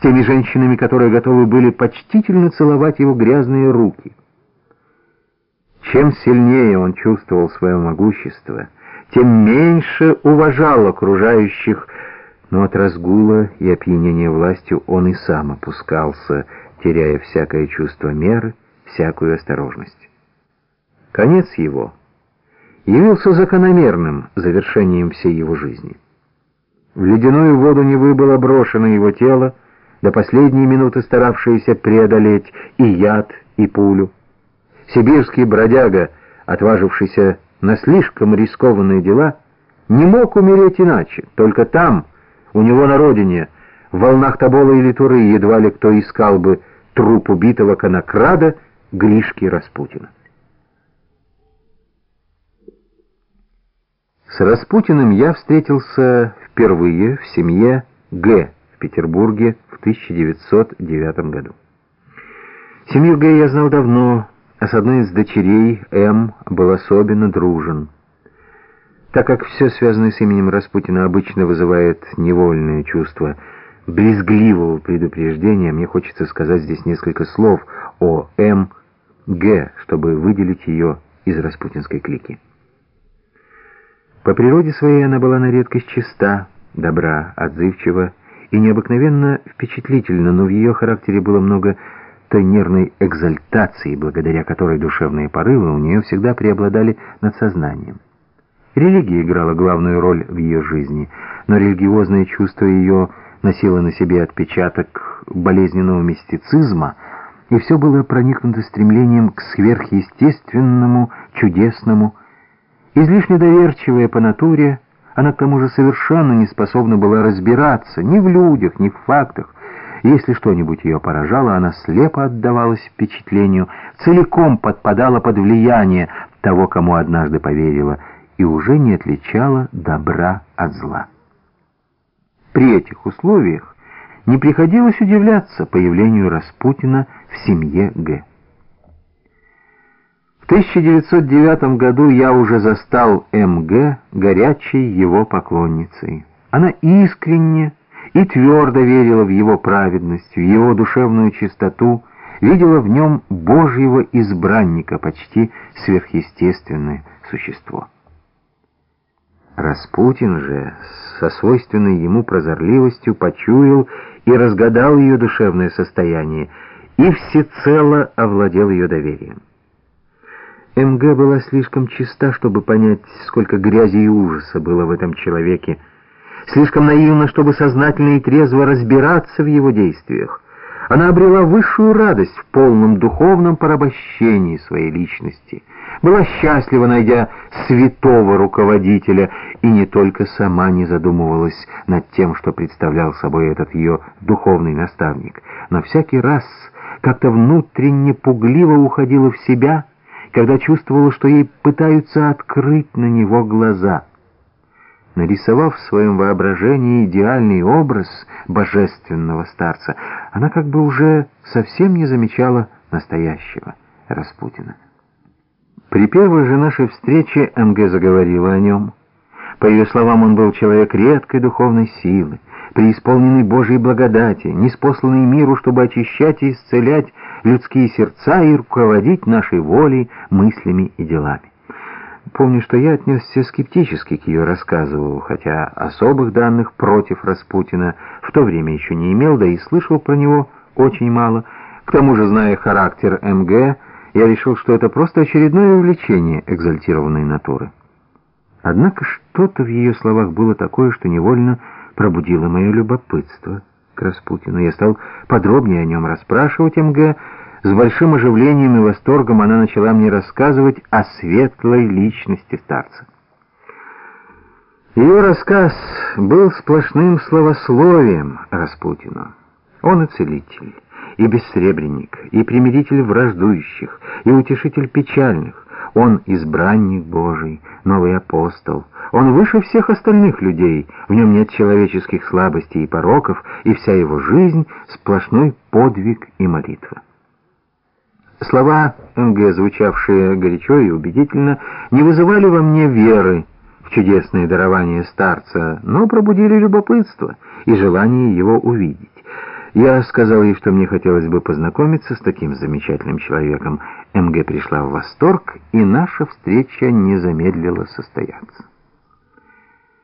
с теми женщинами, которые готовы были почтительно целовать его грязные руки. Чем сильнее он чувствовал свое могущество, тем меньше уважал окружающих, но от разгула и опьянения властью он и сам опускался, теряя всякое чувство меры, всякую осторожность. Конец его явился закономерным завершением всей его жизни. В ледяную воду Невы было брошено его тело, до последней минуты старавшееся преодолеть и яд, и пулю. Сибирский бродяга, отважившийся на слишком рискованные дела, не мог умереть иначе, только там, у него на родине, в волнах Тобола или Туры, едва ли кто искал бы труп убитого конокрада Гришки Распутина. С Распутиным я встретился впервые в семье Г. Петербурге в 1909 году. Семью Г. я знал давно, а с одной из дочерей, М, был особенно дружен. Так как все связанное с именем Распутина обычно вызывает невольное чувство брезгливого предупреждения, мне хочется сказать здесь несколько слов о М. Г., чтобы выделить ее из распутинской клики. По природе своей она была на редкость чиста, добра, отзывчива и необыкновенно впечатлительна, но в ее характере было много той нервной экзальтации, благодаря которой душевные порывы у нее всегда преобладали над сознанием. Религия играла главную роль в ее жизни, но религиозное чувство ее носило на себе отпечаток болезненного мистицизма, и все было проникнуто стремлением к сверхъестественному, чудесному, Излишне доверчивая по натуре, она к тому же совершенно не способна была разбираться ни в людях, ни в фактах. Если что-нибудь ее поражало, она слепо отдавалась впечатлению, целиком подпадала под влияние того, кому однажды поверила, и уже не отличала добра от зла. При этих условиях не приходилось удивляться появлению Распутина в семье Г. 1909 году я уже застал М.Г. горячей его поклонницей. Она искренне и твердо верила в его праведность, в его душевную чистоту, видела в нем Божьего избранника, почти сверхъестественное существо. Распутин же со свойственной ему прозорливостью почуял и разгадал ее душевное состояние и всецело овладел ее доверием. МГ была слишком чиста, чтобы понять, сколько грязи и ужаса было в этом человеке, слишком наивна, чтобы сознательно и трезво разбираться в его действиях. Она обрела высшую радость в полном духовном порабощении своей личности, была счастлива, найдя святого руководителя, и не только сама не задумывалась над тем, что представлял собой этот ее духовный наставник, но всякий раз как-то внутренне пугливо уходила в себя — когда чувствовала, что ей пытаются открыть на него глаза. Нарисовав в своем воображении идеальный образ божественного старца, она как бы уже совсем не замечала настоящего Распутина. При первой же нашей встрече МГ заговорила о нем. По ее словам, он был человек редкой духовной силы, преисполненный Божьей благодати, неспосланный миру, чтобы очищать и исцелять людские сердца и руководить нашей волей, мыслями и делами. Помню, что я отнесся скептически к ее рассказу, хотя особых данных против Распутина в то время еще не имел, да и слышал про него очень мало. К тому же, зная характер МГ, я решил, что это просто очередное увлечение экзальтированной натуры. Однако что-то в ее словах было такое, что невольно пробудило мое любопытство к Распутину. Я стал подробнее о нем расспрашивать МГ. С большим оживлением и восторгом она начала мне рассказывать о светлой личности старца. Ее рассказ был сплошным словословием Распутину. Он и целитель, и бессребренник, и примиритель враждующих, и утешитель печальных. Он избранник Божий, новый апостол, он выше всех остальных людей, в нем нет человеческих слабостей и пороков, и вся его жизнь — сплошной подвиг и молитва. Слова МГ, звучавшие горячо и убедительно, не вызывали во мне веры в чудесное дарование старца, но пробудили любопытство и желание его увидеть. Я сказал ей, что мне хотелось бы познакомиться с таким замечательным человеком. МГ пришла в восторг, и наша встреча не замедлила состояться.